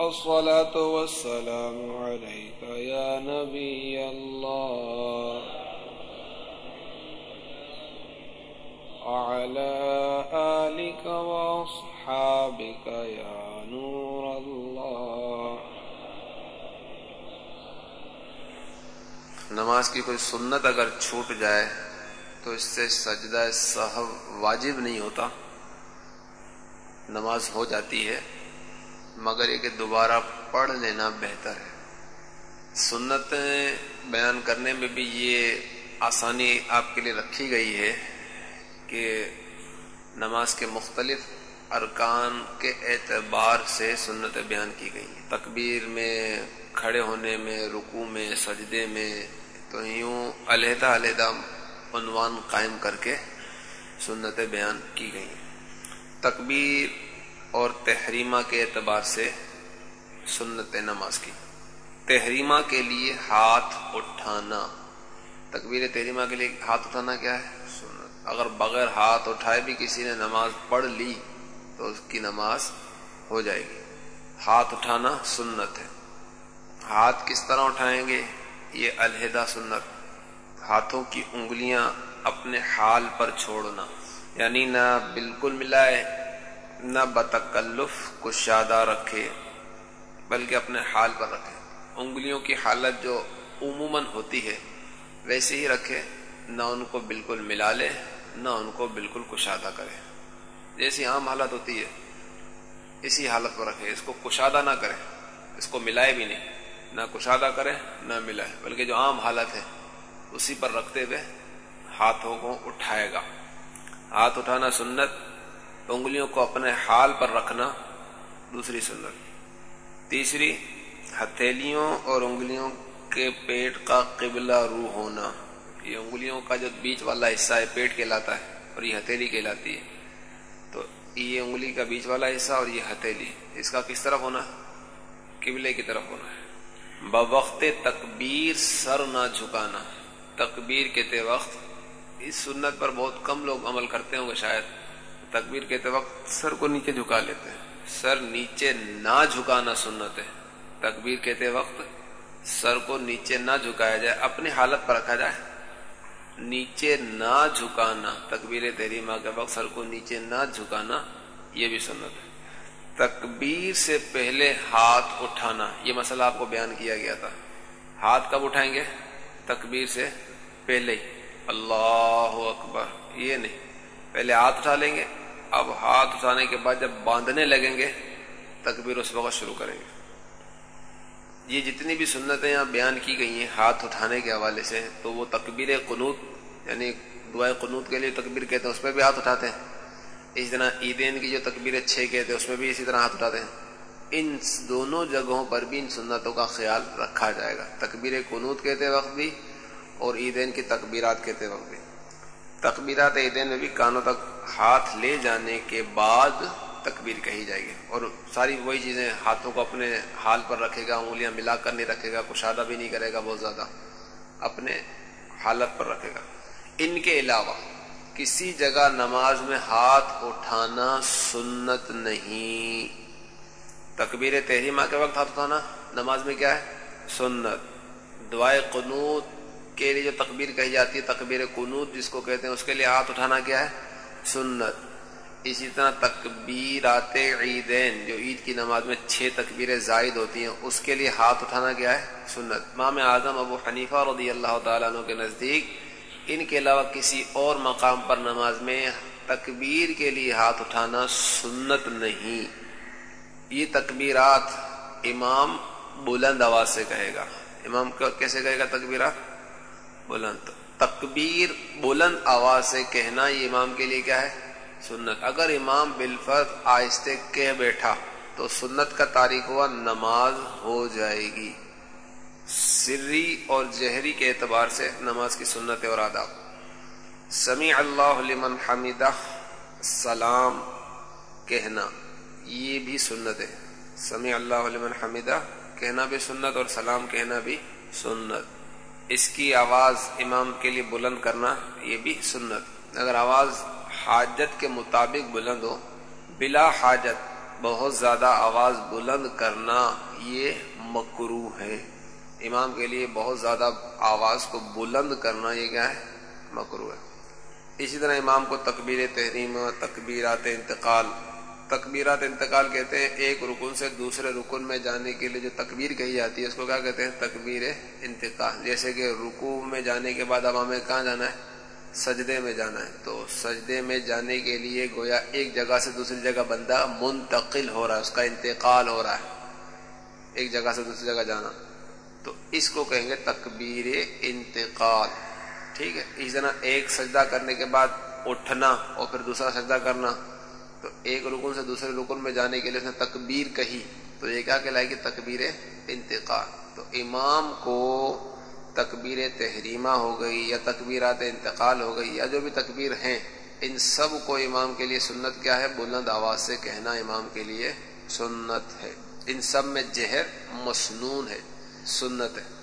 الصلاة والسلام عليك يا نبي الله. وعلى آلك وأصحابك يا نور الله. نماز کی کوئی سنت اگر چھوٹ جائے تو اس سے سجدہ صحب واجب نہیں ہوتا، نماز ہو جاتی ہے۔ مگر یہ کہ دوبارہ پڑھ لینا بہتر ہے۔ سنت بیان کرنے میں بھی یہ آسانی آپ کے لیے رکھی گئی ہے کہ نماز کے مختلف ارکان کے اعتبار سے سنت بیان کی گئی ہیں۔ تکبیر میں، کھڑے ہونے میں رکو میں، سجدے میں، تو یوں علیحدہ علیحدہ عنوان قائم کر کے سنت بیان کی گئی ہیں۔ تکبیر اور تحریمہ کے اعتبار سے سنت نماز کی۔ تحریمہ کے لیے ہاتھ اٹھانا۔ تکبیر تحریمہ کے لیے ہاتھ اٹھانا کیا ہے؟ سنت۔ اگر بغیر ہاتھ اٹھائے بھی کسی نے نماز پڑھ لی تو اس کی نماز ہو جائے گی۔ ہاتھ اٹھانا سنت ہے۔ ہاتھ کس طرح اٹھائیں گے؟ یہ علیحدہ سنت۔ ہاتھوں کی انگلیاں اپنے حال پر چھوڑنا۔ یعنی نہ بالکل ملائے نہ بتکلف کشادہ رکھے، بلکہ اپنے حال پر رکھے۔ انگلیوں کی حالت جو عموماً ہوتی ہے، ویسے ہی رکھے، نہ ان کو بالکل ملا لے، نہ ان کو بالکل کشادہ کرے۔ جیسی عام حالت ہوتی ہے، اسی حالت پر رکھے۔ اس کو کشادہ نہ کرے، اس کو ملائے بھی نہیں۔ نہ کشادہ کرے، نہ ملائے۔ بلکہ جو عام حالت ہے، اسی پر رکھتے ہوئے ہاتھوں کو اٹھائے گا۔ ہاتھ اٹھانا سنت انگلیوں کو اپنے حال پر رکھنا دوسری سنت۔ تیسری، ہتھیلیوں اور انگلیوں کے پیٹ کا قبلہ روح ہونا۔ یہ انگلیوں کا جو بیچ والا حصہ ہے، پیٹ کہلاتا ہے اور یہ ہتھیلی کہلاتی ہے۔ تو یہ انگلی کا بیچ والا حصہ اور یہ ہتھیلی، اس کا کس طرف ہونا؟ قبلے کی طرف ہونا ہے۔ بوقت تکبیر سر نہ جھکانا۔ تکبیر کہتے وقت اس سنت پر بہت کم لوگ عمل کرتے ہوں گے شاید۔ تکبیر کہتے وقت سر کو نیچے جھکا لیتے ہیں۔ سر نیچے نہ جھکانا سنت ہے۔ تکبیر کہتے وقت سر کو نیچے نہ جھکایا جائے، اپنی حالت پر رکھا جائے۔ نیچے نہ جھکانا، تکبیر تحریمہ کے وقت سر کو نیچے نہ جھکانا، یہ بھی سنت ہے۔ تکبیر سے پہلے ہاتھ اٹھانا، یہ مسئلہ آپ کو بیان کیا گیا تھا۔ ہاتھ کب اٹھائیں گے؟ تکبیر سے پہلے ہی۔ اللہ اکبر، یہ نہیں۔ پہلے ہاتھ اٹھا لیں گے اب ہاتھ اٹھانے کے بعد جب باندھنے لگیں گے، تکبیر اس وقت شروع کریں گے۔ یہ جتنی بھی سنتیں یہاں بیان کی گئی ہیں ہاتھ اٹھانے کے حوالے سے، تو وہ تکبیر قنوت یعنی دعائیں قنوت کے لیے تکبیر کہتے ہیں، اس میں بھی ہاتھ اٹھاتے ہیں۔ اس طرح عیدین کی جو تکبیر چھ کہتے ہیں، اس میں بھی اسی طرح ہاتھ اٹھاتے ہیں۔ ان دونوں جگہوں پر بھی ان سنتوں کا خیال رکھا جائے گا۔ تکبیر قنوت کہتے وقت بھی اور عیدین کی تکبیرات کہتے وقت بھی۔ تکبیرات عیدین میں بھی کانوں تک ہاتھ لے جانے کے بعد تکبیر کہی جائے گی۔ اور ساری وہی چیزیں ہاتھوں کو اپنے حال پر رکھے گا، انگلیاں ملا کر نہیں رکھے گا کشادہ بھی نہیں کرے گا بہت زیادہ، اپنے حالت پر رکھے گا۔ ان کے علاوہ کسی جگہ نماز میں ہاتھ اٹھانا سنت نہیں۔ تکبیر تحریمہ کے وقت ہاتھ اٹھانا نماز میں کیا ہے؟ سنت۔ دعائے قنوت کے لیے جو تکبیر کہی جاتی ہے، تکبیر قنوت جس کو کہتے ہیں، اس کے لیے ہاتھ اٹھانا کیا ہے؟ سنت۔ اسی طرح تکبیرات عیدین، جو عید کی نماز میں چھ تکبیریں زائد ہوتی ہیں، اس کے لیے ہاتھ اٹھانا کیا ہے؟ سنت۔ مام اعظم ابو حنیفہ رضی اللہ تعالیٰ عنہ کے نزدیک ان کے علاوہ کسی اور مقام پر نماز میں تکبیر کے لیے ہاتھ اٹھانا سنت نہیں۔ یہ تکبیرات امام بلند آواز سے کہے گا۔ امام کیسے کہے گا تکبیرات؟ بلند، تکبیر بلند آواز سے کہنا یہ امام کے لیے کیا ہے؟ سنت۔ اگر امام بالفرد آہستہ کہہ بیٹھا تو سنت کا تاریخ ہوا نماز ہو جائے گی۔ سری اور جہری کے اعتبار سے نماز کی سنت اور آداب۔ سمیع اللہ لمن حمیدہ، سلام کہنا یہ بھی سنت ہے۔ سمیع اللہ لمن حمیدہ، کہنا بھی سنت اور سلام کہنا بھی سنت۔ اس کی آواز امام کے لیے بلند کرنا یہ بھی سنت۔ اگر آواز حاجت کے مطابق بلند ہو، بلا حاجت بہت زیادہ آواز بلند کرنا یہ مکرو ہے۔ امام کے لیے بہت زیادہ آواز کو بلند کرنا یہ کیا ہے؟ مکرو ہے۔ اسی طرح امام کو تکبیر تحریم تکبیرات انتقال تکبیرات انتقال کہتے ہیں، ایک رکن سے دوسرے رکن میں جانے کے لیے جو تکبیر کہی جاتی ہے، اس کو کیا کہتے ہیں؟ تکبیر انتقال. جیسے کہ رکو میں جانے کے بعد اب ہمیں کہاں جانا ہے؟ سجدے میں جانا ہے. تو سجدے میں جانے کے لیے گویا ایک جگہ سے دوسری جگہ بندہ منتقل ہو رہا ہے، اس کا انتقال ہو رہا ہے. ایک جگہ سے دوسری جگہ جانا. تو اس کو کہیں گے تکبیر انتقال. ٹھیک ہے؟ اس طرح ایک سجدہ کرنے کے بعد اٹھنا اور پھر دوسرا سجدہ کرنا. تو ایک رکن سے دوسرے رکن میں جانے کے لیے اس نے تکبیر کہی تو یہ کیا کہلائے گی؟ تکبیر انتقال۔ تو امام کو تکبیر تحریمہ ہو گئی یا تکبیرات انتقال ہو گئی یا جو بھی تکبیر ہیں، ان سب کو امام کے لیے سنت کیا ہے؟ بلند آواز سے کہنا امام کے لیے سنت ہے۔ ان سب میں جہر مسنون ہے، سنت ہے۔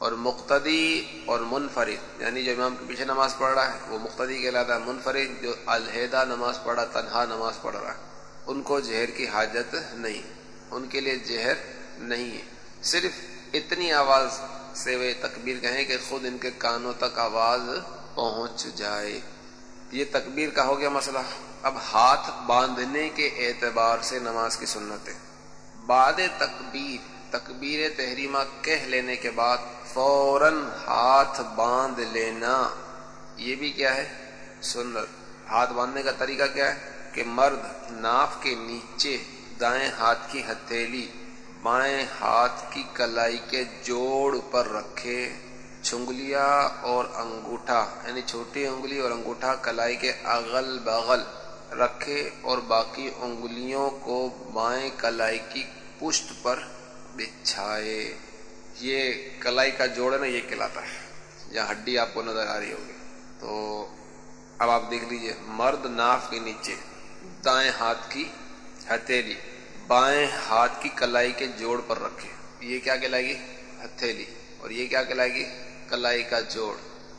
اور مقتدی اور منفرد یعنی جو امام کے پیچھے نماز پڑھ رہا ہے، وہ مقتدی کہلاتا ہے، منفرد جو الحدہ نماز پڑھا تنہا نماز پڑھ رہا ہے، ان کو جہر کی حاجت نہیں، ان کے لیے جہر نہیں ہے۔ صرف اتنی آواز سے وہ تکبیر کہیں کہ خود ان کے کانوں تک آواز پہنچ جائے۔ یہ تکبیر کا ہو گیا مسئلہ۔ اب ہاتھ باندھنے کے اعتبار سے نماز کی سنت ہے بعد تکبیر تکبیر تحریمہ کہہ لینے کے بعد فوراً ہاتھ باندھ لینا۔ یہ بھی کیا ہے؟ سنت۔ ہاتھ باندھنے کا طریقہ کیا ہے؟ کہ مرد ناف کے نیچے دائیں ہاتھ کی ہتھیلی، بائیں ہاتھ کی کلائی کے جوڑ پر رکھے چنگلیا اور انگوٹھا یعنی چھوٹی انگلی اور انگوٹھا کلائی کے اغل بغل رکھے اور باقی انگلیوں کو بائیں کلائی کی پشت پر بچھائے۔ یہ کلائی کا جوڑ ہے نا، یہ کہلاتا ہے۔ یا ہڈی آپ کو نظر آ رہی ہوگی۔ تو اب آپ دیکھ لیجیے، مرد ناف کے نیچے، دائیں ہاتھ کی ہتھیلی، بائیں ہاتھ کی کلائی کے جوڑ پر رکھے۔ یہ کیا کہلائے گی؟ ہتھیلی۔ اور یہ کیا کہلائے گی؟ کلائی کا جوڑ۔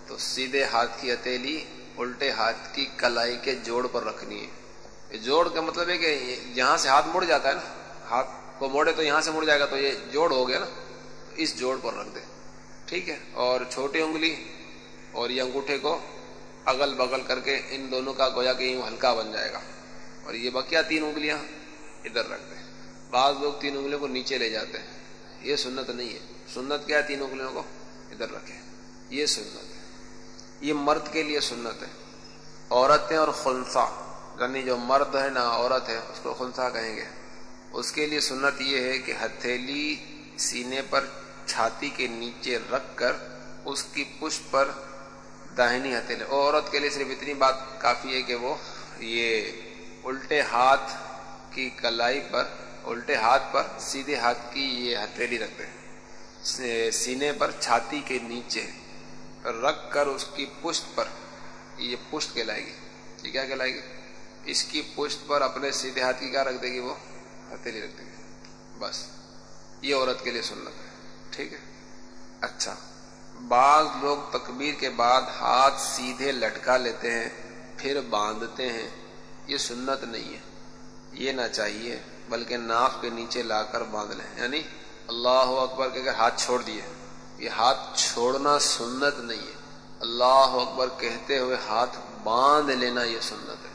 تو سیدھے ہاتھ کی ہتھیلی، الٹے ہاتھ کی کلائی کے جوڑ پر رکھنی ہے۔ جوڑ کا مطلب ہے کہ یہاں سے ہاتھ مڑ جاتا ہے نا۔ ہاتھ کو موڑے تو یہاں سے مڑ جائے گا تو یہ جوڑ ہو گیا نا، اس جوڑ پر رکھ دے، ٹھیک ہے؟ اور چھوٹی انگلی اور یہ انگوٹھے کو اگل بغل کر کے ان دونوں کا گویا کہ ہلکا بن جائے گا۔ اور یہ بکیا تین انگلیاں ادھر رکھ دیں بعض لوگ تین انگلیوں کو نیچے لے جاتے ہیں۔ یہ سنت نہیں ہے۔ سنت کیا ہے تین انگلیوں کو؟ ادھر رکھے۔ یہ سنت ہے۔ یہ مرد کے لیے سنت ہے۔ عورتیں اور خنسا یعنی جو مرد ہے نا، عورت ہے، اس کو خنسا کہیں گے؟ اس کے لیے سنت یہ ہے کہ ہتھیلی سینے پر چھاتی کے نیچے رکھ کر اس کی پشت پر داہنی ہتھیلی۔ عورت کے لیے صرف اتنی بات کافی ہے کہ وہ یہ الٹے ہاتھ کی کلائی پر، الٹے ہاتھ پر سیدھے ہاتھ کی یہ ہتھیلی رکھ دیں سینے پر چھاتی کے نیچے رکھ کر اس کی پشت پر یہ پشت کہلائے گی۔ یہ کیا کہلائے گی؟ اس کی پشت پر اپنے سیدھے ہاتھ کی کیا رکھ دے گی وہ؟ ہتھیلی رکھ دے گی بس، یہ عورت کے لیے سنت ہے۔ ٹھیک ہے؟ اچھا۔ بعض لوگ تکبیر کے بعد ہاتھ سیدھے لٹکا لیتے ہیں، پھر باندھتے ہیں۔ یہ سنت نہیں ہے۔ یہ نہ چاہیے، بلکہ ناف کے نیچے لا کر باندھ لیں۔ یعنی اللہ اکبر کے اگر ہاتھ چھوڑ دیے، یہ ہاتھ چھوڑنا سنت نہیں ہے۔ اللہ اکبر کہتے ہوئے ہاتھ باندھ لینا یہ سنت ہے۔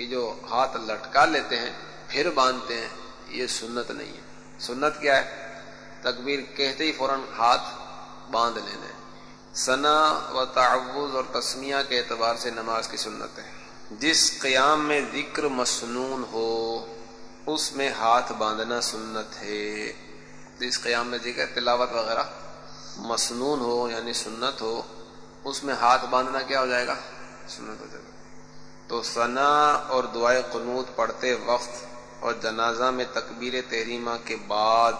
یہ جو ہاتھ لٹکا لیتے ہیں، پھر باندھتے ہیں۔ یہ سنت نہیں ہے۔ سنت کیا ہے؟ تکبیر کہتے ہی فوراً ہاتھ باندھ لینا ثنا و تعوض اور تسمیہ کے اعتبار سے نماز کی سنت ہے۔ جس قیام میں ذکر مسنون ہو، اس میں ہاتھ باندھنا سنت ہے۔ جس قیام میں ذکر، تلاوت وغیرہ مسنون ہو یعنی سنت ہو، اس میں ہاتھ باندھنا کیا ہو جائے گا؟ سنت ہو جائے گا۔ تو ثنا اور دعائے قنوت پڑھتے وقت اور جنازہ میں تکبیر تحریمہ کے بعد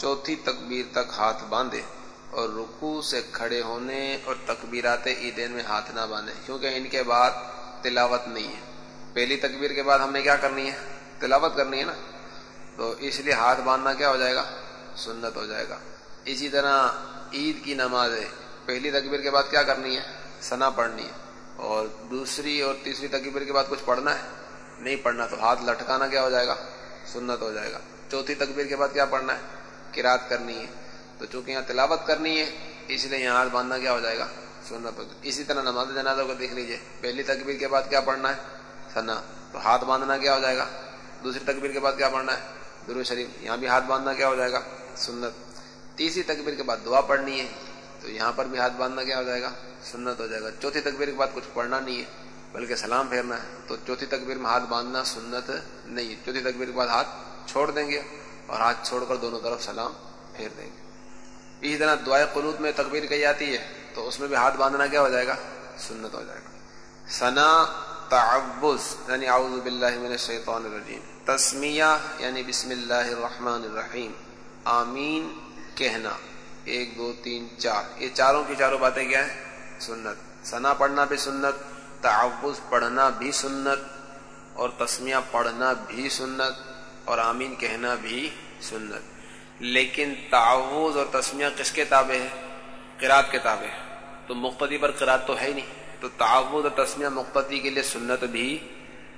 چوتھی تکبیر تک ہاتھ باندھے اور رکوع سے کھڑے ہونے اور تکبیرات عیدین میں ہاتھ نہ باندھے۔ کیونکہ ان کے بعد تلاوت نہیں ہے۔ پہلی تکبیر کے بعد ہم نے کیا کرنی ہے؟ تلاوت کرنی ہے نا؟ تو اس لیے ہاتھ باندھنا کیا ہو جائے گا؟ سنت ہو جائے گا۔ اسی طرح عید کی نماز ہے۔ پہلی تکبیر کے بعد کیا کرنی ہے؟ سنا پڑھنی ہے۔ اور دوسری اور تیسری تکبیر کے بعد کچھ پڑھنا ہے؟ نہیں پڑھنا تو ہاتھ لٹکانا کیا ہو جائے گا؟ سنت ہو جائے گا۔ چوتھی تکبیر کے بعد کیا پڑھنا ہے؟ کراط کرنی ہے۔ تو چونکہ یہاں تلاوت کرنی ہے، اس لیے یہاں ہاتھ باندھنا کیا ہو جائے گا؟ سنت ہو اسی طرح نماز جنازہ کو دیکھ لیجیے۔ پہلی تکبیر کے بعد کیا پڑھنا ہے؟ سنا تو ہاتھ باندھنا کیا ہو جائے گا؟ دوسری تکبیر کے بعد کیا پڑھنا ہے؟ درو شریف۔ یہاں بھی ہاتھ باندھنا کیا ہو جائے گا؟ سنت۔ تیسری تکبیر کے بعد دعا پڑھنی ہے۔ تو یہاں پر بھی ہاتھ باندھنا کیا ہو جائے گا؟ سنت ہو جائے گا۔ چوتھی تکبیر کے بعد کچھ پڑھنا نہیں ہے۔ بلکہ سلام پھیرنا ہے۔ تو چوتھی تکبیر میں ہاتھ باندھنا سنت نہیں ہے۔ چوتھی تکبیر کے بعد ہاتھ چھوڑ دیں گے اور ہاتھ چھوڑ کر دونوں طرف سلام پھیر دیں گے۔ اسی طرح دعائے قلوط میں تکبیر کہی جاتی ہے تو اس میں بھی ہاتھ باندھنا کیا ہو جائے گا؟ سنت ہو جائے گا۔ ثنا تعبس یعنی اعوذ باللہ من الشیطان الرجیم۔ تسمیہ یعنی بسم اللہ الرحمن الرحیم۔ آمین، کہنا۔ ایک، دو، تین، چار۔ یہ چاروں کی چاروں باتیں کیا ہیں؟ سنت۔ ثنا پڑھنا بھی سنت تعوض پڑھنا بھی سنت اور تسمیہ پڑھنا بھی سنت اور آمین کہنا بھی سنت۔ لیکن تعوض اور تسمیہ کس کے تابع ہے قرات کے تابع ہے تو مقتدی پر قرات تو ہے ہی نہیں۔ تو تعوض اور تسمیہ مقتدی کے لیے سنت بھی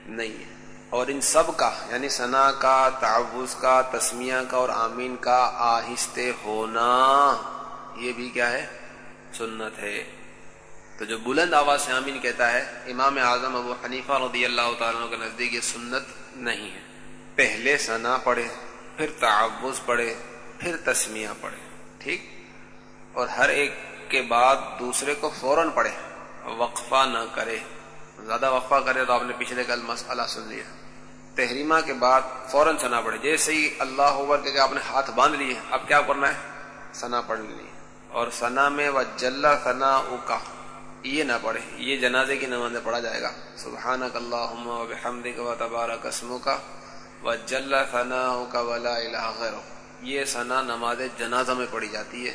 نہیں ہے۔ اور ان سب کا یعنی ثنا کا تعوض کا، تسمیہ کا اور آمین کا آہستہ ہونا یہ بھی کیا ہے؟ سنت ہے۔ تو جو بلند آواز سے آمین کہتا ہے، امام اعظم ابو حنیفہ رضی اللہ تعالیٰ کے نزدیک یہ سنت نہیں ہے۔ پہلے ثنا پڑھے، پھر تعوض پڑھے، پھر تسمیہ پڑھے، ٹھیک؟ اور ہر ایک کے بعد دوسرے کو فوراً پڑھے، وقفہ نہ کرے۔ زیادہ وقفہ کرے تو آپ نے پچھلے کل مسئلہ سن لیا۔ تحریمہ کے بعد فوراً سنا پڑھے۔ جیسے ہی اللہ عبر کے آپ نے ہاتھ باندھ لیے، اب کیا کرنا ہے؟ سنا پڑھ لیے۔ اور سنا میں وہ جلا ثنا کا یہ نہ پڑھے، یہ جنازے کی نماز پڑھا جائے گا۔ سبحان اللہ حمد و تبارہ قسم کا و جل ثنا کا ولا غیر یہ ثنا نماز جنازہ میں پڑھی جاتی ہے۔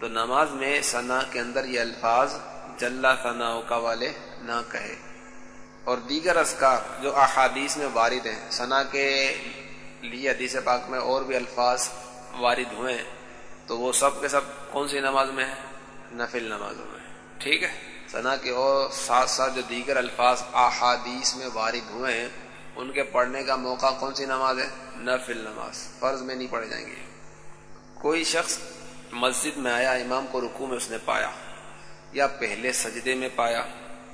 تو نماز میں ثنا کے اندر یہ الفاظ جل ثنا کا والے نہ کہے۔ اور دیگر اسکار جو احادیث میں وارد ہیں، ثنا کے لیے حدیث پاک میں اور بھی الفاظ وارد ہوئے تو وہ سب کے سب کون سی نماز میں ہے نفل نمازوں میں۔ ٹھیک ہے؟ ثنا کے اور ساتھ ساتھ جو دیگر الفاظ احادیث میں وارد ہوئے ہیں، ان کے پڑھنے کا موقع کون سی نماز ہے؟ نفل نماز، فرض میں نہیں پڑھے جائیں گے۔ کوئی شخص مسجد میں آیا، امام کو رکوع میں اس نے پایا، یا پہلے سجدے میں پایا،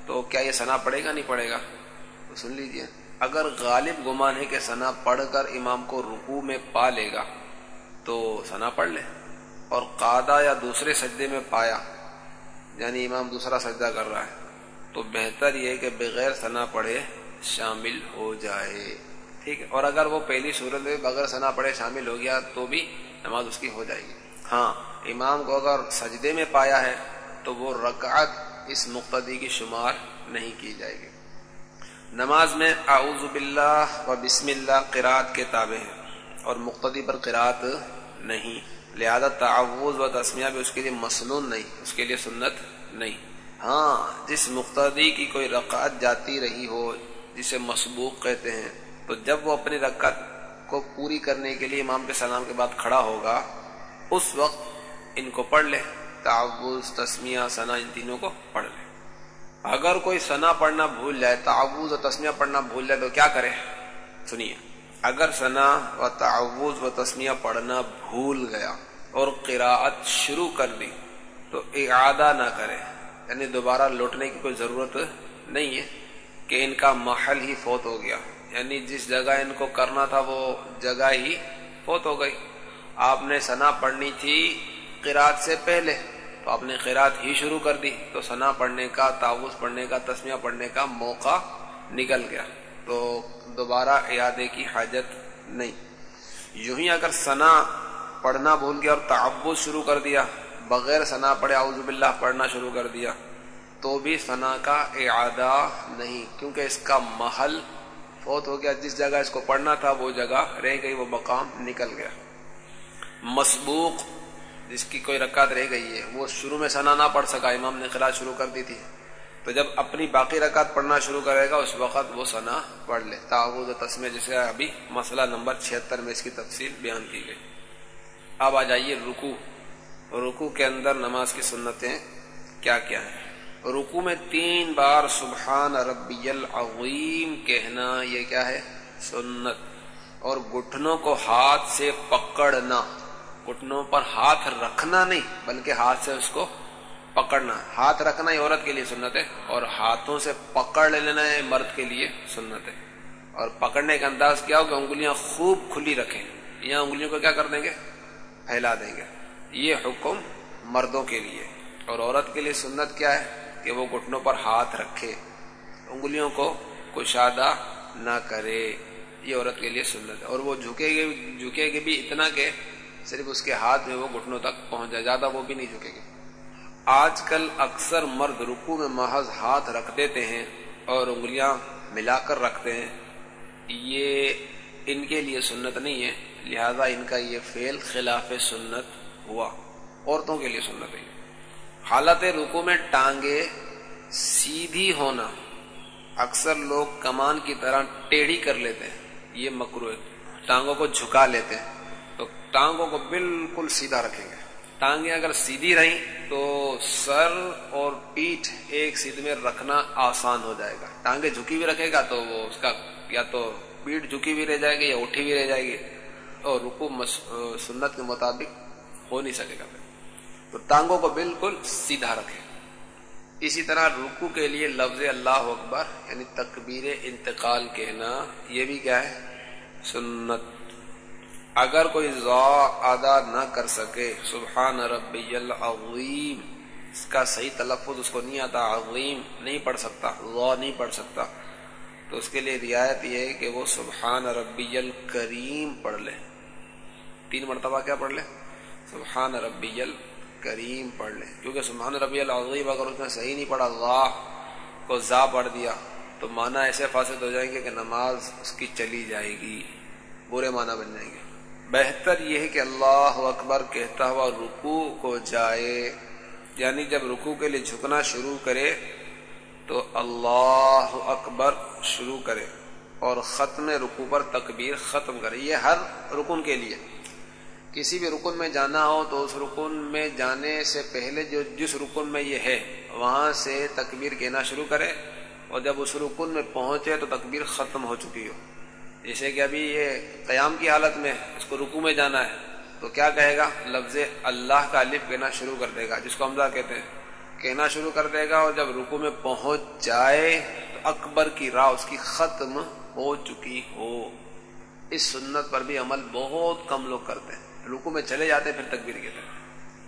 تو کیا یہ سنا پڑے گا، نہیں پڑے گا؟ تو سن لیجیے، اگر غالب گمان ہے کہ سنا پڑھ کر امام کو رکوع میں پا لے گا، تو سنا پڑھ لے۔ اور قادہ یا دوسرے سجدے میں پایا یعنی امام دوسرا سجدہ کر رہا ہے۔ تو بہتر یہ کہ بغیر ثنا پڑھے شامل ہو جائے۔ ٹھیک ہے؟ اور اگر وہ پہلی صورت میں بغیر ثنا پڑھے شامل ہو گیا تو بھی نماز اس کی ہو جائے گی۔ ہاں امام کو اگر سجدے میں پایا ہے تو وہ رکعت اس مقتدی کی شمار نہیں کی جائے گی۔ نماز میں اعوذ باللہ و بسم اللہ قرات کے تابع ہے اور مقتدی پر قرات نہیں لہذا تعوض و تسمیہ بھی اس کے لیے مسنون نہیں، اس کے لیے سنت نہیں۔ ہاں جس مقتدی کی کوئی رکعت جاتی رہی ہو، جسے مسبوق کہتے ہیں، تو جب وہ اپنی رکعت کو پوری کرنے کے لیے امام کے سلام کے بعد کھڑا ہوگا، اس وقت ان کو پڑھ لے۔ تعوض تسمیہ ثنا ان تینوں کو پڑھ لے۔ اگر کوئی ثنا پڑھنا بھول جائے تعوض اور تسمیہ پڑھنا بھول جائے تو کیا کرے؟ سنیے۔ اگر ثنا و تعوض و تسمیہ پڑھنا بھول گیا اور قراءت شروع کر دی، تو اعادہ نہ کرے۔ یعنی دوبارہ لوٹنے کی کوئی ضرورت نہیں ہے کہ ان کا محل ہی فوت ہو گیا۔ یعنی جس جگہ ان کو کرنا تھا، وہ جگہ ہی فوت ہو گئی۔ آپ نے سنا پڑھنی تھی قرات سے پہلے، تو آپ نے قرات ہی شروع کر دی۔ تو سنا پڑھنے کا تعوض پڑھنے کا، تسمیہ پڑھنے کا موقع نکل گیا۔ تو دوبارہ اعادے کی حاجت نہیں۔ یوں ہی اگر سنا پڑھنا بھول گیا اور تعوض شروع کر دیا، بغیر ثنا پڑھے اعوذ باللہ پڑھنا شروع کر دیا، تو بھی ثنا کا اعادہ نہیں۔ کیونکہ اس کا محل فوت ہو گیا، جس جگہ اس کو پڑھنا تھا، وہ جگہ رہ گئی، وہ مقام نکل گیا۔ مسبوق، جس کی کوئی رکعت رہ گئی ہے، وہ شروع میں ثنا نہ پڑھ سکا، امام نے قرآن شروع کر دی تھی۔ تو جب اپنی باقی رکعت پڑھنا شروع کرے گا، اس وقت وہ ثنا پڑھ لے۔ تعوض تسمے جسے ابھی مسئلہ نمبر چھہتر میں اس کی تفصیل بیان کی گئی۔ اب آ جائیے رکو رکو کے اندر نماز کی سنتیں کیا کیا ہیں؟ رکو میں تین بار سبحان ربی العظیم کہنا یہ کیا ہے؟ سنت۔ اور گٹھنوں کو ہاتھ سے پکڑنا۔ گٹنوں پر ہاتھ رکھنا نہیں، بلکہ ہاتھ سے اس کو پکڑنا ہاتھ رکھنا ہی عورت کے لیے سنت ہے اور ہاتھوں سے پکڑ لینا ہے مرد کے لیے سنت ہے۔ اور پکڑنے کا انداز کیا ہوگا انگلیاں خوب کھلی رکھیں۔ یا انگلیوں کو کیا کر دیں گے؟ پھیلا دیں گے۔ یہ حکم مردوں کے لیے۔ اور عورت کے لیے سنت کیا ہے؟ کہ وہ گھٹنوں پر ہاتھ رکھے۔ انگلیوں کو کشادہ نہ کرے۔ یہ عورت کے لیے سنت ہے۔ اور وہ جھکے گے جھکے گے بھی اتنا کہ صرف اس کے ہاتھ میں وہ گھٹنوں تک پہنچ جائے۔ زیادہ وہ بھی نہیں جھکے گے۔ آج کل اکثر مرد رکو میں محض ہاتھ رکھ دیتے ہیں اور انگلیاں ملا کر رکھتے ہیں۔ یہ ان کے لیے سنت نہیں ہے، لہذا ان کا یہ فعل خلاف سنت ہوا۔ عورتوں کے لیے سنت ہے۔ حالت رکو میں ٹانگے سیدھی ہونا اکثر لوگ کمان کی طرح ٹیڑھی کر لیتے ہیں۔ یہ مکرو ہے۔ ٹانگوں کو جھکا لیتے ہیں۔ تو ٹانگوں کو بالکل سیدھا رکھیں گے۔ ٹانگیں اگر سیدھی رہیں تو سر اور پیٹھ ایک سیدھ میں رکھنا آسان ہو جائے گا۔ ٹانگیں جھکی بھی رکھے گا تو وہ اس کا یا تو پیٹھ جھکی بھی رہ جائے گی یا اٹھی بھی رہ جائے گی اور رکو سنت کے مطابق ہو نہیں سکے گا تو ٹانگوں کو بالکل سیدھا رکھے اسی طرح رکو کے لیے لفظ اللہ اکبر یعنی تکبیر انتقال کہنا، یہ بھی کیا ہے؟ سنت۔ اگر کوئی ضا ادا نہ کر سکے، سبحان ربی العظیم، اس کا صحیح تلفظ اس کو نہیں آتا، عظیم نہیں پڑھ سکتا ضا نہیں پڑھ سکتا۔ تو اس کے لیے رعایت یہ ہے کہ وہ سبحان ربی الکریم پڑھ لے۔ تین مرتبہ کیا پڑھ لے؟ سبحان ربی ال کریم پڑھ لیں کیونکہ سبحان ربی العظیم اگر اس نے صحیح نہیں پڑھا اللہ کو زا پڑھ دیا، تو معنی ایسے فاسد ہو جائیں گے کہ نماز اس کی چلی جائے گی، برے معنی بن جائیں گے۔ بہتر یہ ہے کہ اللہ اکبر کہتا ہوا رکو کو جائے یعنی جب رکو کے لیے جھکنا شروع کرے تو اللہ اکبر شروع کرے اور ختم رکو پر تکبیر ختم کرے۔ یہ ہر رکن کے لیے۔ کسی بھی رکن میں جانا ہو تو اس رکن میں جانے سے پہلے جو جس رکن میں یہ ہے، وہاں سے تکبیر کہنا شروع کرے اور جب اس رکن میں پہنچے تو تکبیر ختم ہو چکی ہو۔ جیسے کہ ابھی یہ قیام کی حالت میں اس کو رکو میں جانا ہے، تو کیا کہے گا؟ لفظ اللہ کا الف کہنا شروع کر دے گا، جس کو حمزہ کہتے ہیں۔ کہنا شروع کر دے گا اور جب رکو میں پہنچ جائے تو اکبر کی راہ اس کی ختم ہو چکی ہو۔ اس سنت پر بھی عمل بہت کم لوگ کرتے ہیں۔ رکو میں چلے جاتے پھر تکبیر کہتے ہیں۔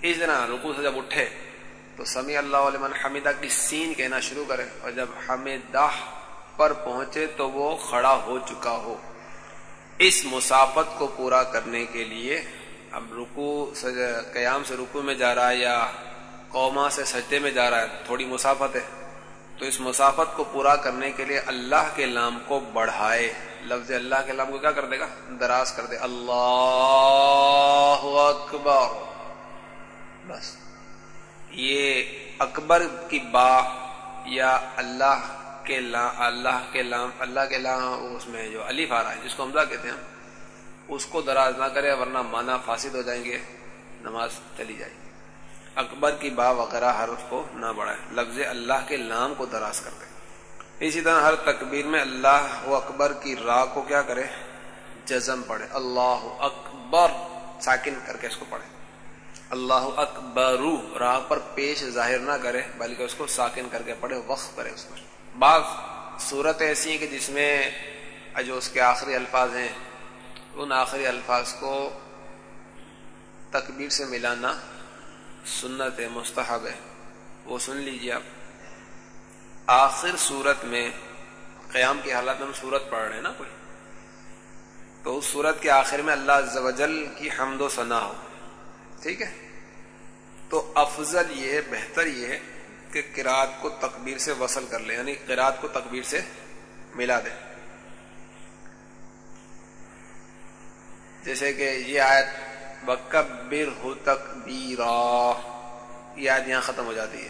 اس طرح رکو سے جب اٹھے تو سمی اللہ علیہ حمیدہ کی سین کہنا شروع کرے اور جب حمیدہ پر پہنچے تو وہ کھڑا ہو چکا ہو۔ اس مسافت کو پورا کرنے کے لیے اب رکو قیام سے رکو میں جا رہا ہے یا قوما سے سجدے میں جا رہا ہے؟ تھوڑی مسافت ہے۔ تو اس مسافت کو پورا کرنے کے لیے اللہ کے نام کو بڑھائے۔ لفظ اللہ کے نام کو کیا کر دے گا؟ دراز کر دے۔ اللہ اکبر۔ بس۔ یہ اکبر کی با یا اللہ کے لا، اللہ کے لام، اللہ کے لام اس میں جو علی فارا ہے، جس کو حمزہ کہتے ہیں، اس کو دراز نہ کرے ورنہ مانا فاسد ہو جائیں گے، نماز چلی جائے گی۔ اکبر کی با وغیرہ حرف کو نہ بڑھائے، لفظ اللہ کے نام کو دراز کر دے۔ اسی طرح ہر تکبیر میں اللہ و اکبر کی راہ کو کیا کرے؟ جزم پڑھے۔ اللہ اکبر، ساکن کر کے اس کو پڑھے۔ اللہ اکبرو راہ پر پیش ظاہر نہ کرے، بلکہ اس کو ساکن کر کے پڑھے، وقف کرے اس پر۔ بعض صورت ایسی ہیں کہ جس میں جو اس کے آخری الفاظ ہیں، ان آخری الفاظ کو تکبیر سے ملانا سنت ہے مستحب ہے۔ وہ سن لیجیے آپ۔ آخر صورت میں قیام کی حالت میں ہم صورت پڑھ رہے ہیں نا کوئی۔ تو اس صورت کے آخر میں اللہ عز و جل کی حمد و ثنا ہو۔ ٹھیک ہے؟ تو افضل یہ بہتر یہ کہ قرات کو تکبیر سے وصل کر لیں یعنی قرات کو تکبیر سے ملا دیں جیسے کہ یہ آیت بکبر ہو تکبیرا یہ آیت یہاں ختم ہو جاتی ہے۔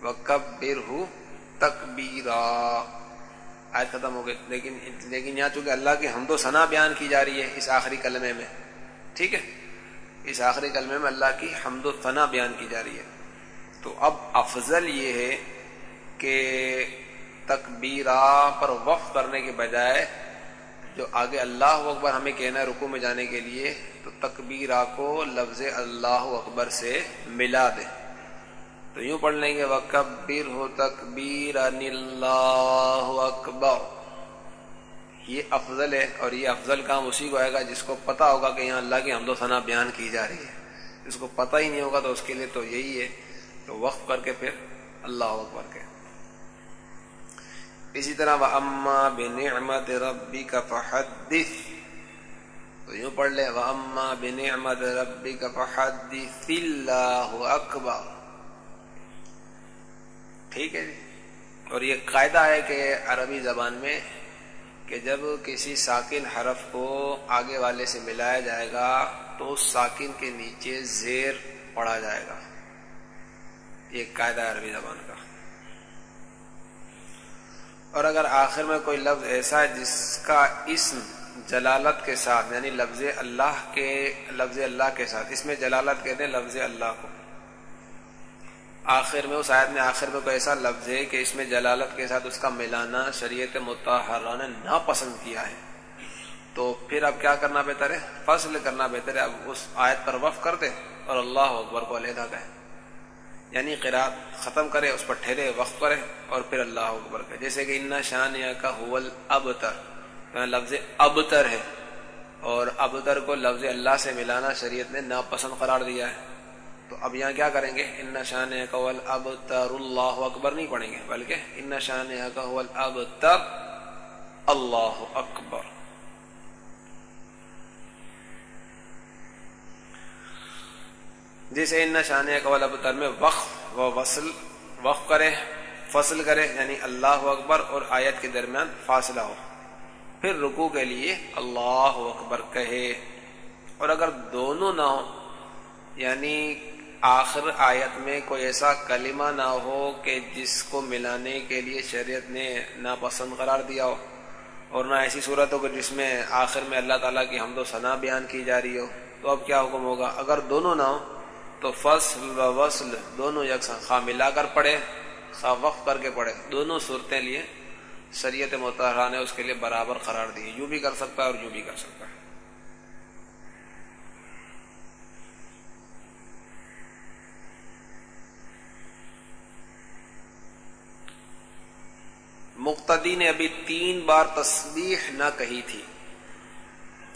بکبر ہو تکبیرا آیت ختم ہو گئی۔ لیکن لیکن یہاں چونکہ اللہ کی حمد و ثنا بیان کی جا رہی ہے اس آخری کلمے میں، ٹھیک ہے؟ اس آخری کلمے میں اللہ کی حمد و ثنا بیان کی جا رہی ہے۔ تو اب افضل یہ ہے کہ تکبیرہ پر وقف کرنے کے بجائے جو آگے اللہ اکبر ہمیں کہنا ہے رکو میں جانے کے لیے، تو تکبیرہ کو لفظ اللہ اکبر سے ملا دے تو یوں پڑھ لیں گے وکبر ہو تکبیر اللہ اکبر۔ یہ افضل ہے اور یہ افضل کام اسی کو آئے گا جس کو پتا ہوگا کہ یہاں اللہ کی حمد و ثنا بیان کی جا رہی ہے۔ جس کو پتہ ہی نہیں ہوگا تو اس کے لیے تو یہی ہے۔ تو وقف کر کے پھر اللہ اکبر کے۔ اسی طرح وہ اما بنعمت ربی کا فحدث۔ تو یوں پڑھ لے، وہ اما بنعمت ربی کا فحدث اللہ اکبر۔ ٹھیک ہے جی۔ اور یہ قاعدہ ہے کہ عربی زبان میں کہ جب کسی ساکن حرف کو آگے والے سے ملایا جائے گا تو اس ساکن کے نیچے زیر پڑا جائے گا۔ یہ قاعدہ ہے عربی زبان کا۔ اور اگر آخر میں کوئی لفظ ایسا ہے جس کا اسم جلالت کے ساتھ یعنی لفظ اللہ کے، لفظ اللہ کے ساتھ، اس میں جلالت کہتے ہیں لفظ اللہ کو۔ آخر میں، اس آیت میں آخر میں کوئی ایسا لفظ ہے کہ اس میں جلالت کے ساتھ اس کا ملانا شریعت متحرہ نے ناپسند کیا ہے۔ تو پھر اب کیا کرنا بہتر ہے؟ فصل کرنا بہتر ہے۔ اب اس آیت پر وف کر دے اور اللہ اکبر کو علیحدہ کہے یعنی قرآن ختم کرے، اس پر ٹھہرے، وقف کرے اور پھر اللہ اکبر کرے جیسے کہ ان شان کا حول ابتر یعنی لفظ ابتر ہے۔ اور ابتر کو لفظ اللہ سے ملانا شریعت نے ناپسند قرار دیا ہے۔ تو اب یہاں کیا کریں گے؟ ان شان قول اب تر اللہ اکبر نہیں پڑھیں گے، بلکہ ان شان قول اب تر اللہ اکبر۔ جیسے ان شان قول اب تر میں وقف و وصل، وقف کرے فصل کرے یعنی اللہ اکبر اور آیت کے درمیان فاصلہ ہو۔ پھر رکو کے لیے اللہ اکبر کہے۔ اور اگر دونوں نہ ہو یعنی آخر آیت میں کوئی ایسا کلمہ نہ ہو کہ جس کو ملانے کے لیے شریعت نے ناپسند قرار دیا ہو، اور نہ ایسی صورت ہو کہ جس میں آخر میں اللہ تعالیٰ کی حمد و ثنا بیان کی جا رہی ہو، تو اب کیا حکم ہوگا؟ اگر دونوں نہ ہو تو فصل و وصل دونوں یکساں خواہ ملا کر پڑھے خواہ وقف کر کے پڑھے دونوں صورتیں لیے شریعت متحرہ نے اس کے لیے برابر قرار دی۔ یوں بھی کر سکتا ہے اور یوں بھی کر سکتا ہے۔ مقتدی نے ابھی تین بار تسبیح نہ کہی تھی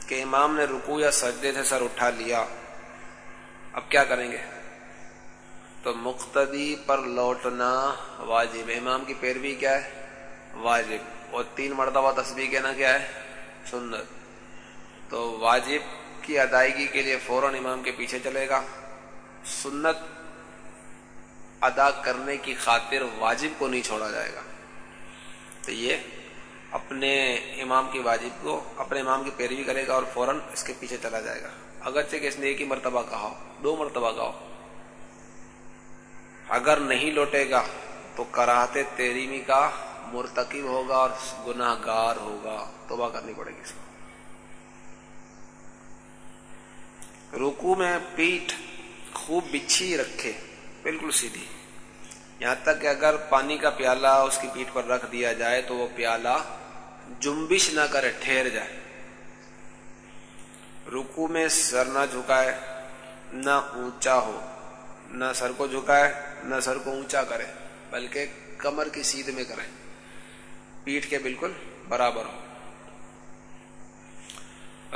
کہ امام نے رکو یا سجدے سے سر اٹھا لیا۔ اب کیا کریں گے؟ تو مقتدی پر لوٹنا واجب امام کی پیروی کیا ہے؟ واجب۔ اور تین مرتبہ تسبیح کہنا کیا ہے؟ سنت۔ تو واجب کی ادائیگی کے لیے فوراً امام کے پیچھے چلے گا۔ سنت ادا کرنے کی خاطر واجب کو نہیں چھوڑا جائے گا۔ تو یہ اپنے امام کی واجب کو، اپنے امام کی پیروی کرے گا اور فوراً اس کے پیچھے چلا جائے گا۔ اگرچہ کہ اس نے ایک ہی مرتبہ کہا دو مرتبہ کہا اگر نہیں لوٹے گا تو کراہتے تیریمی کا مرتکب ہوگا اور گناہ گار ہوگا۔ توبہ کرنی پڑے گی اس کو۔ رکو میں پیٹھ خوب بچھی رکھے، بالکل سیدھی۔ یہاں تک کہ اگر پانی کا پیالہ اس کی پیٹ پر رکھ دیا جائے تو وہ پیالہ جنبش نہ کرے، ٹھہر جائے۔ رکو میں سر نہ جھکائے، نہ اونچا ہو۔ نہ سر کو جھکائے، نہ سر کو اونچا کرے، بلکہ کمر کی سیدھ میں کرے۔ پیٹ کے بالکل برابر ہو۔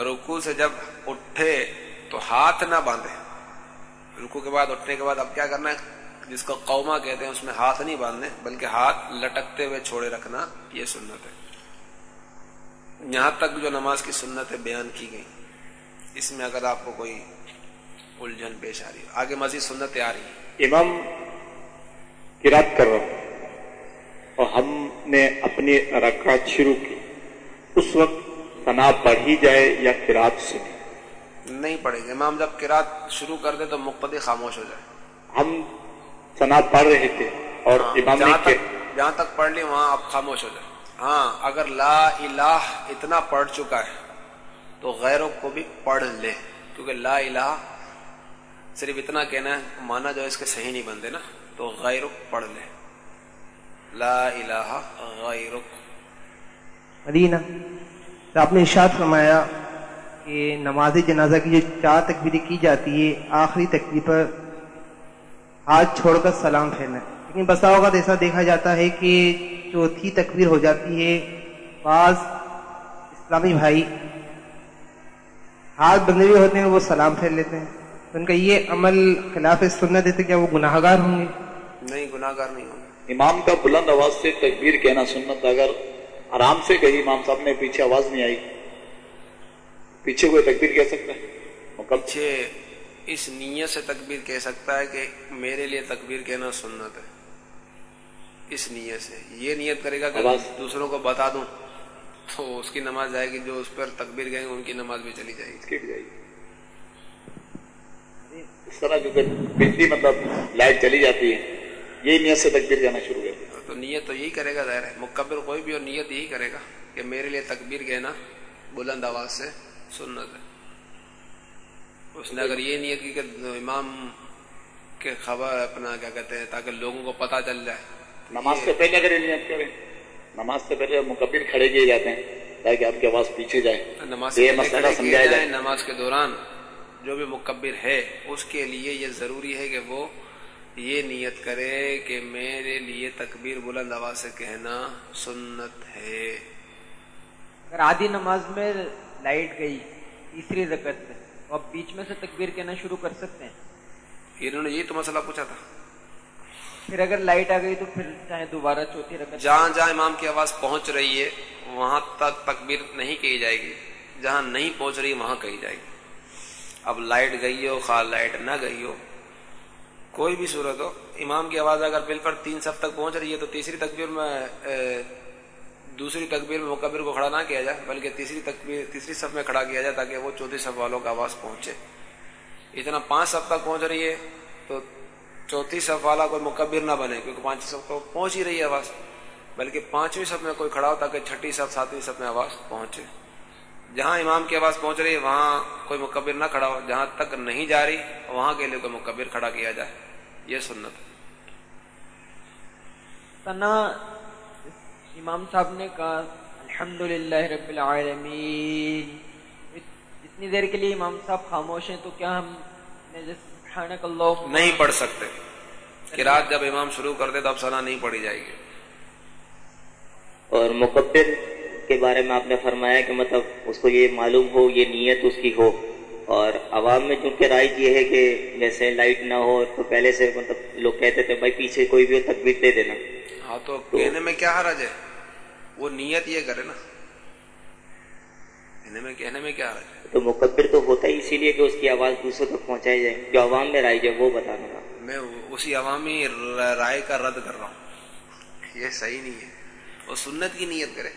رکو سے جب اٹھے تو ہاتھ نہ باندھے۔ رکو کے بعد، اٹھنے کے بعد اب کیا کرنا ہے؟ جس کو قوما کہتے ہیں، اس میں ہاتھ نہیں باندھنے، بلکہ ہاتھ لٹکتے ہوئے چھوڑے رکھنا یہ سنت ہے۔ یہاں تک جو نماز کی سنت بیان کی گئی اس میں اگر آپ کو کوئی الجھن پیش آ رہی ہے آگے مزید سنتیں آ رہی امام کی کر رہا اور ہم نے اپنی رکعت شروع کی۔ اس وقت پڑھ پڑھی جائے یا کراط سنی؟ نہیں پڑھے گی امام جب کت شروع کر دے تو مقتدی خاموش ہو جائے۔ ہم ثنا پڑھ رہے تھے اور ہاں، امام جہاں نے تک جہاں تک پڑھ لی وہاں آپ خاموش ہو جائے ہاں اگر لا الہ اتنا پڑھ چکا ہے تو غیروں کو بھی پڑھ لے، کیونکہ لا الہ صرف اتنا کہنا ہے، مانا جو اس کے صحیح نہیں بنتے نا، تو غیر پڑھ لے۔ لا الہ غیر مدینہ، تو آپ نے ارشاد فرمایا کہ نماز جنازہ کی جو چار تکبیریں کی جاتی ہے آخری تکبیر پر ہاتھ چھوڑ کر سلام پھیرنا لیکن بسا اوقات ایسا دیکھا جاتا ہے کہ چوتھی تکبیر ہو جاتی ہے، بعض اسلامی بھائی ہاتھ بندے بھی ہوتے ہیں وہ سلام پھیر لیتے ہیں۔ تو ان کا یہ عمل خلاف سنت دیتے کیا وہ گناہ گار ہوں گے؟ نہیں گناہ گار نہیں ہوں گے۔ امام کا بلند آواز سے تکبیر کہنا سنت اگر آرام سے کہی امام صاحب نے پیچھے آواز نہیں آئی پیچھے کوئی تکبیر کہہ سکتا ہے؟ پیچھے اس نیت سے تکبیر کہہ سکتا ہے کہ میرے لیے تکبیر کہنا سنت ہے۔ اس نیت سے۔ یہ نیت کرے گا کہ دوسروں کو بتا دوں۔ تو اس کی نماز جائے گی جو اس پر تکبیر گئے ان کی نماز بھی چلی جائے گی کٹ جائے گی۔ اس طرح جو بجلی مطلب لائٹ چلی جاتی ہے یہی نیت سے تکبیر جانا شروع کر تو نیت تو یہی کرے گا ظاہر ہے۔ مکبر کوئی بھی اور نیت یہی کرے گا کہ میرے لیے تکبیر گہنا بلند آواز سے سنت ہے۔ اس نے اگر یہ نیت کی کہ امام کے خبر اپنا کیا کہتے ہیں تاکہ لوگوں کو پتہ چل جائے۔ نماز سے پہلے اگر یہ نیت کریں۔ نماز سے پہلے مقبل کھڑے کیے جاتے ہیں تاکہ آپ کی آواز پیچھے جائے۔ نماز یہ مسئلہ سمجھایا جائے۔ نماز کے دوران جو بھی مقبر ہے اس کے لیے یہ ضروری ہے کہ وہ یہ نیت کرے کہ میرے لیے تکبیر بلند آواز سے کہنا سنت ہے۔ اگر آدھی نماز میں لائٹ گئی تیسری رکعت میں تو آپ بیچ میں سے تکبیر کہنا شروع کر سکتے ہیں۔ انہوں نے یہ تو مسئلہ پوچھا تھا۔ پھر اگر لائٹ آ گئی تو پھر چاہے دوبارہ چوتھی رکعت جہاں جہاں امام کی آواز پہنچ رہی ہے، وہاں تک تکبیر نہیں کہی جائے گی۔ جہاں نہیں پہنچ رہی، وہاں کہی جائے گی۔ اب لائٹ گئی ہو خواہ لائٹ نہ گئی ہو، کوئی بھی صورت ہو، امام کی آواز اگر بل پر تین سب تک پہنچ رہی ہے تو تیسری تکبیر میں دوسری تکبیر میں مقبر کو کھڑا نہ کیا جائے، بلکہ تیسری تکبیر، تیسری سب میں کھڑا کیا جائے تاکہ وہ چوتھی سب والوں کا آواز پہنچے۔ اتنا پانچ سب تک پہنچ رہی ہے، تو چوتھی صف والا کوئی مکبر نہ بنے، کیونکہ پانچ صف کو پہنچ ہی رہی ہے آواز۔ بلکہ پانچویں صف میں کوئی کھڑا ہو تاکہ چھٹی صف، ساتویں صف میں آواز پہنچے۔ جہاں امام کی آواز پہنچ رہی ہے وہاں کوئی مکبر نہ کھڑا ہو، جہاں تک نہیں جا رہی، وہاں کے لیے کوئی مکبر کھڑا کیا جائے۔ یہ سنت۔ تنا امام صاحب نے کہا الحمد للہ رب العالمین۔ اتنی دیر کے لیے امام صاحب خاموش ہیں، تو کیا ہم نے جس نہیں پڑھ سکتے۔ کہ رات جب امام شروع کر دے تو اب سنا نہیں پڑھی جائے گی۔ اور مقدر کے بارے میں آپ نے فرمایا کہ مطلب اس کو یہ معلوم ہو یہ نیت اس کی ہو۔ اور عوام میں چونکہ رائج یہ ہے کہ جیسے لائٹ نہ ہو تو پہلے سے مطلب لوگ کہتے تھے بھائی پیچھے کوئی بھی تکبیر دے دینا۔ ہاں تو کہنے میں کیا حرج ہے؟ وہ نیت یہ کرے نا۔ کہنے میں کیا حرج ہے؟ تو مقبر تو ہوتا ہی اسی لیے کہ اس کی آواز دوسروں تک پہنچائی جائے۔ جو عوام میں رائے جائے وہ بتانا تھا۔ میں اسی عوامی رائے کا رد کر رہا ہوں۔ یہ صحیح نہیں ہے۔ اور سنت کی نیت کرے۔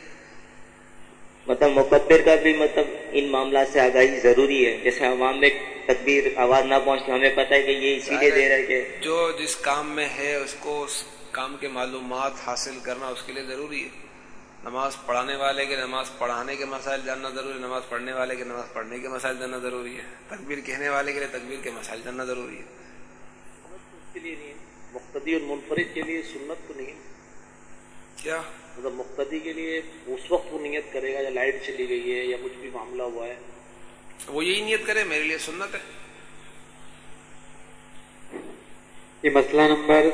مطلب مقبر کا بھی مطلب ان معاملات سے آگاہی ضروری ہے۔ جیسے عوام میں تکبیر آواز نہ پہنچتی ہمیں پتہ ہے کہ یہ اسی لیے دے رہے کہ جو جس کام میں ہے اس کو اس کام کے معلومات حاصل کرنا اس کے لیے ضروری ہے۔ نماز پڑھانے والے کے نماز پڑھانے کے مسائل جاننا ضروری ہے نماز پڑھنے والے کے نماز پڑھنے کے مسائل جاننا ضروری ہے۔ تکبیر کہنے والے کے لیے تکبیر کے مسائل جاننا ضروری ہے۔ اس کے لیے نہیں مقتدی اور منفرد کے لیے سنت تو نہیں۔ کیا؟ مطلب مقتدی کے لیے اس وقت وہ نیت کرے گا یا لائٹ چلی گئی ہے یا کچھ بھی معاملہ ہوا ہے۔ وہ یہی نیت کرے میرے لیے سنت ہے۔ یہ مسئلہ نمبر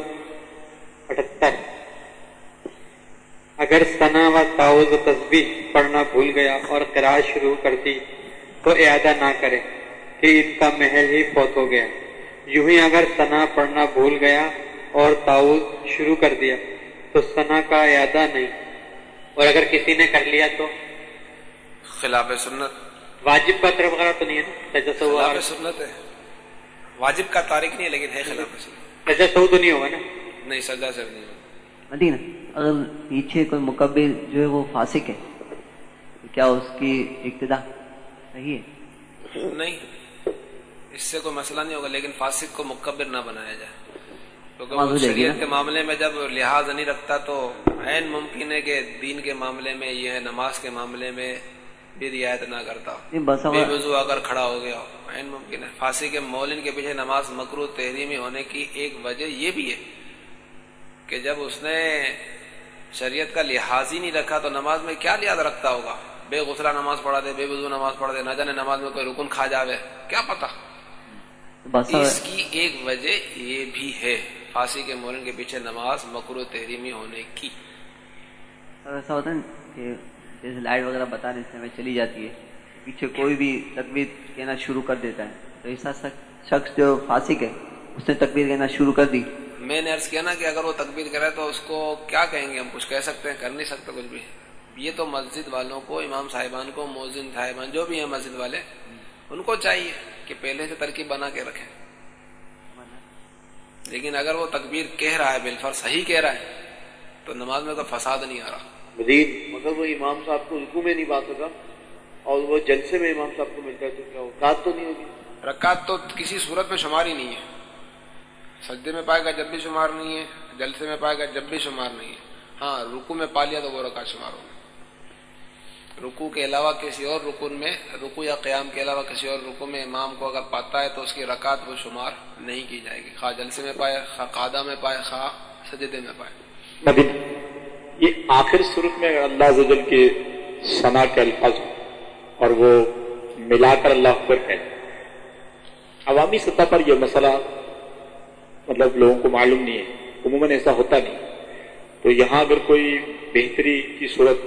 اٹھتر۔ اگر ثنا و تاؤز و تصویر پڑھنا بھول گیا اور قرآن شروع کر دی تو اعادہ نہ کرے کہ ان کا محل ہی فوت ہو گیا۔ یوں ہی اگر ثنا پڑھنا بھول گیا اور تاؤز شروع کر دیا تو ثنا کا اعادہ نہیں۔ اور اگر کسی نے کر لیا تو؟ خلاف سنت۔ واجب کا طرف وغیرہ تو نہیں ہے نا؟ خلاف سنت ہے۔ واجب کا تاریخ نہیں ہے لیکن ہے خلاف سنت۔ تجسو تو نہیں ہوگا نا؟ نہیں سجا سے نہیں ہوگا۔ مدینہ۔ اگر پیچھے کوئی مکبر جو ہے وہ فاسق ہے کیا اس کی ابتدا صحیح ہے؟ نہیں اس سے کوئی مسئلہ نہیں ہوگا لیکن فاسق کو مکبر نہ بنایا جائے۔ کیونکہ شریعت؟ کے معاملے میں جب لحاظ نہیں رکھتا تو عین ممکن ہے کہ دین کے معاملے میں یہ ہے نماز کے معاملے میں بھی رعایت نہ کرتا بے وضو اگر کھڑا ہو گیا عین ممکن ہے۔ پھانسی کے مولن کے پیچھے نماز مکرو تحریمی ہونے کی ایک وجہ یہ بھی ہے کہ جب اس نے شریعت کا لحاظ ہی نہیں رکھا تو نماز میں کیا لحاظ رکھتا ہوگا؟ بے غسلہ نماز پڑھا دے بے وضو نماز پڑھا دے نہ جانے نماز میں کوئی رکن کھا جاوے کیا پتا اس کی ایک وجہ یہ بھی ہے پھانسی کے مولن کے پیچھے نماز مکرو تحریمی ہونے کی۔ ایسا ہوتا ہے کہ جیسے لائٹ وغیرہ بتا رہے میں چلی جاتی ہے پیچھے کوئی بھی تکبیر کہنا شروع کر دیتا ہے۔ تو ایسا شخص- شخص جو فاسق ہے اس نے تکبیر کہنا شروع کر دی۔ میں نے عرض کیا نا کہ اگر وہ تکبیر کرے تو اس کو کیا کہیں گے؟ ہم کچھ کہہ سکتے ہیں کر نہیں سکتے کچھ بھی۔ یہ تو مسجد والوں کو امام صاحبان کو موزن صاحبان جو بھی ہیں مسجد والے ان کو چاہیے کہ پہلے سے ترکیب بنا کے رکھیں۔ لیکن اگر وہ تکبیر کہہ رہا ہے بالفر صحیح کہہ رہا ہے تو نماز میں کوئی فساد نہیں آ رہا۔ مزید مگر وہ امام صاحب کو رکو میں نہیں بات ہوگا اور وہ جلسے میں امام صاحب کو ملتا ہے تو کیا؟ اوقات تو نہیں ہوگی رکعت تو کسی صورت میں شمار ہی نہیں ہے۔ سجدے میں پائے گا جب بھی شمار نہیں ہے، جلسے میں پائے گا جب بھی شمار نہیں ہے۔ ہاں رکو میں پا لیا تو وہ رکعت شمار ہوگا رکو کے علاوہ کسی اور رکن میں رکو یا قیام کے علاوہ کسی اور رکو میں امام کو اگر پاتا ہے تو اس کی رکعت وہ شمار نہیں کی جائے گی۔ خواہ جلسے میں پائے، خواہ قادہ میں پائے، خواہ سجدے میں پائے۔ یہ آخر صورت میں اللہ عز و جل کے ثنا کے الفاظ اور وہ ملا کر اللہ اکبر کہے عوامی سطح پر یہ مسئلہ مطلب لوگوں کو معلوم نہیں ہے عموماً ایسا ہوتا نہیں۔ تو یہاں اگر کوئی بہتری کی صورت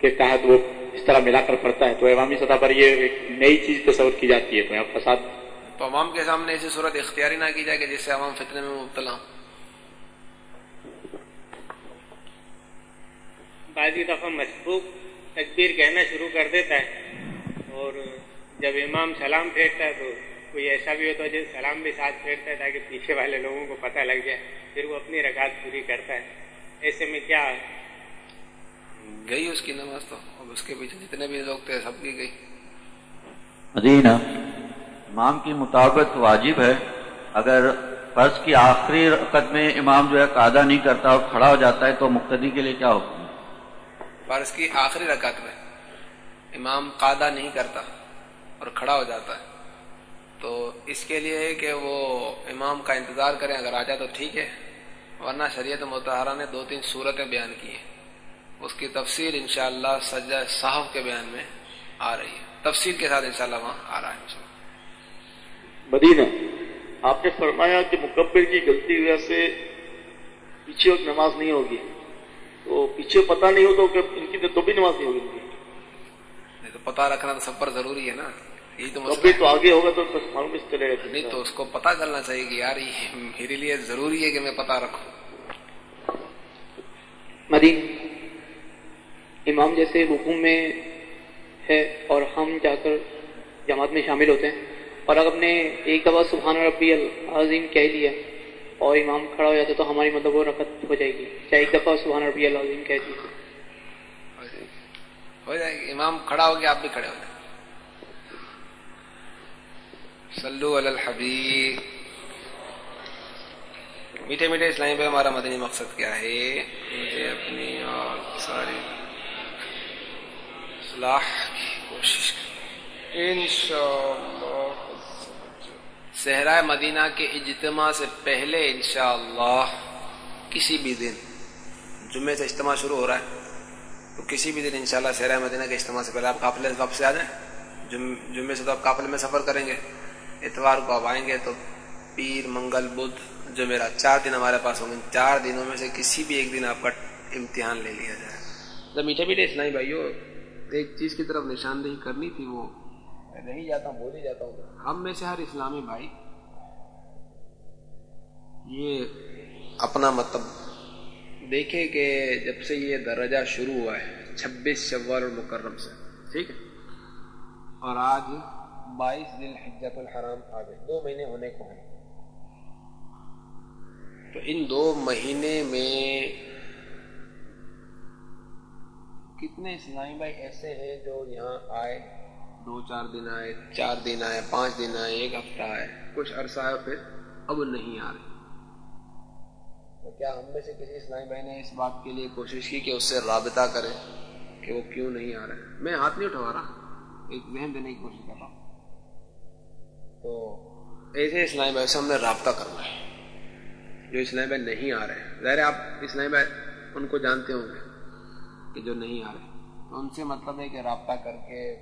کے تحت وہ اس طرح ملا کر پڑتا ہے تو عوامی سطح پر یہ ایک نئی چیز تصور کی جاتی ہے۔ تو یہاں فساد۔ تو عوام کے سامنے ایسی صورت اختیاری نہ کی جائے کہ جس سے عوام فتنے میں مبتلا ہوں۔ بعضی دفعہ مسبوق تکبیر کہنا شروع کر دیتا ہے اور جب امام سلام پھیرتا ہے تو کوئی ایسا بھی ہوتا ہے جو سلام بھی ساتھ پھیرتا ہے تاکہ پیچھے والے لوگوں کو پتہ لگ جائے پھر وہ اپنی رکعت پوری کرتا ہے۔ ایسے میں کیا گئی اس کی نماز تو اب اس کے پیچھے جتنے بھی لوگ تھے سب کی گئی۔ مدینہ امام کی مطابق واجب ہے۔ اگر فرض کی آخری رکعت میں امام جو ہے قاعدہ نہیں کرتا اور کھڑا ہو جاتا ہے تو مقتدی کے لیے کیا حکم؟ ہے فرض کی آخری رکعت میں امام قادہ نہیں کرتا اور کھڑا ہو جاتا ہے۔ تو اس کے لیے کہ وہ امام کا انتظار کریں اگر آ جائے تو ٹھیک ہے۔ ورنہ شریعت متحرہ نے دو تین صورتیں بیان کی ہیں۔ اس کی تفصیل انشاءاللہ سجدہ صاحب کے بیان میں آ رہی ہے۔ تفصیل کے ساتھ انشاءاللہ وہاں آ رہا ہے انشاءاللہ۔ مدینہ آپ نے فرمایا کہ مکبر کی غلطی وجہ سے پیچھے وقت نماز نہیں ہوگی۔ تو پیچھے پتہ نہیں ہو تو کہ ان کی تو بھی نماز نہیں ہوگی۔ تو پتہ رکھنا تو سب پر ضروری ہے نا۔ یہی تو بھی آگے ہوگا تو معلوم اس چلے گا نہیں تو اس کو پتہ کرنا چاہیے کہ یار یہ میرے لیے ضروری ہے کہ میں پتہ رکھوں۔ مدین امام جیسے رکوع میں ہے اور ہم جا کر جماعت میں شامل ہوتے ہیں۔ اور اگر ہم نے ایک دفعہ سبحان ربی العظیم کہہ لیا اور امام کھڑا ہو جاتا تو ہماری مطلب وہ رکعت ہو جائے گی۔ چاہے ایک دفعہ سبحان ربی العظیم کہہ دی۔ ہو جائے گی۔ امام کھڑا ہو گیا آپ بھی کھڑے ہو جائیں۔ صلو علی الحبیب. میٹھے میٹھے اسلامی پہ ہمارا مدنی مقصد کیا ہے؟ مجھے اپنی اور ساری اصلاح کی کوشش انشاءاللہ۔ صحرائے مدینہ کے اجتماع سے پہلے انشاءاللہ کسی بھی دن جمعے سے اجتماع شروع ہو رہا ہے۔ تو کسی بھی دن انشاءاللہ صحرائے مدینہ کے اجتماع سے پہلے آپ قافلے سے واپس آ جائیں۔ جم- جمعے سے تو آپ قافلے میں سفر کریں گے۔ اتوار کو آپ آئیں گے تو پیر منگل بدھ جمعرات چار دن ہمارے پاس ہوں گے چار دنوں میں سے کسی بھی ایک دن آپ کا امتحان لے لیا جائے۔ تو میٹھے میٹھے اسلامی بھائیو ایک چیز کی طرف نشاندہی کرنی تھی وہ ہی جاتا ہوں بول ہی جاتا ہوں۔ ہم میں سے ہر اسلامی بھائی یہ اپنا مطلب دیکھے کہ جب سے یہ درجہ شروع ہوا ہے چھبیس شوال اور مکرم سے ٹھیک ہے؟ اور آج بائیس دن حجت الحرام آ گئے دو مہینے ہونے کو ہیں۔ تو ان دو مہینے میں کتنے اسلامی بھائی ایسے ہیں جو یہاں آئے، دو چار دن آئے، چار دن آئے، پانچ دن آئے، ایک ہفتہ آئے، کچھ عرصہ ہے پھر اب نہیں آ رہے۔ تو کیا ہم میں سے کسی اسلامی بھائی نے اس بات کے لیے کوشش کی کہ اس سے رابطہ کرے کہ وہ کیوں نہیں آ رہے؟ میں ہاتھ نہیں اٹھوا رہا، ایک ذہن دینے کی کوشش تو ایسے اسلامی بھائی سے ہم نے رابطہ کرنا ہے۔ جو اسلامی بھائی نہیں آ رہے، ظاہر آپ اسلامی بھائی، ان کو جانتے ہوں گے کہ جو نہیں آ رہے۔ تو ان سے مطلب ہے کہ رابطہ کر کے،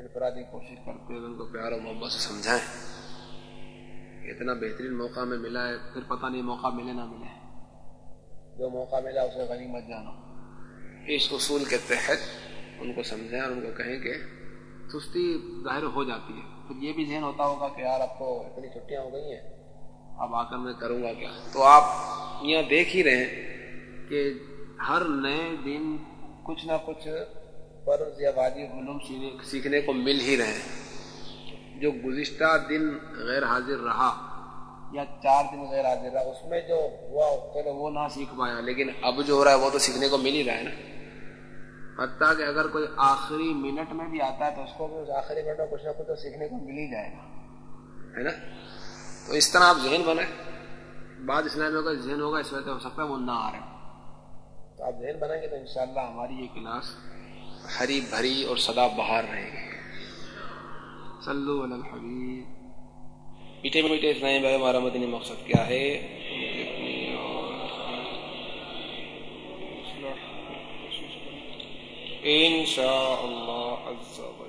انفرادی کوشش کرتے ہوئے ان کو پیار و محبت سے سمجھائیں۔ کہ اتنا بہترین موقع میں ملا ہے، پھر پتہ نہیں موقع ملے نہ ملے۔ جو موقع ملا اسے غنی مت جانا اس اصول کے تحت ان کو سمجھائیں اور ان کو کہیں کہ سستی ظاہر ہو جاتی ہے۔ پھر یہ بھی ذہن ہوتا ہوگا کہ یار اب تو اتنی چھٹیاں ہو گئی ہیں۔ اب آ کر میں کروں گا کیا؟ تو آپ یہاں دیکھ ہی رہے ہیں کہ ہر نئے دن کچھ نہ کچھ فرض یا واجب علوم سیکھنے کو مل ہی رہے ہیں۔ جو گزشتہ دن غیر حاضر رہا یا چار دن غیر حاضر رہا، اس میں جو ہوا چلو وہ نہ سیکھ پایا، لیکن اب جو ہو رہا ہے وہ تو سیکھنے کو مل ہی رہا ہے نا۔ حتیٰ کہ اگر کوئی آخری منٹ میں بھی آتا ہے تو اس کو بھی اس آخری منٹ میں کچھ نہ کچھ تو سیکھنے کو مل ہی جائے گا۔ ہے نا؟ تو اس طرح آپ ذہن بنائیں۔ بعد اسلامیہ کا ذہن ہوگا، اس وجہ سے ہو سکتا ہے وہ نہ آ رہے۔ تو آپ ذہن بنائیں گے تو انشاءاللہ ہماری یہ کلاس ہری بھری اور سدا بہار رہے گی۔ صلو علی الحبیب۔ میٹھے میٹھے اسلامی بھائی، ہمارا مدنی مقصد کیا ہے؟ ان شاء اللہ عز و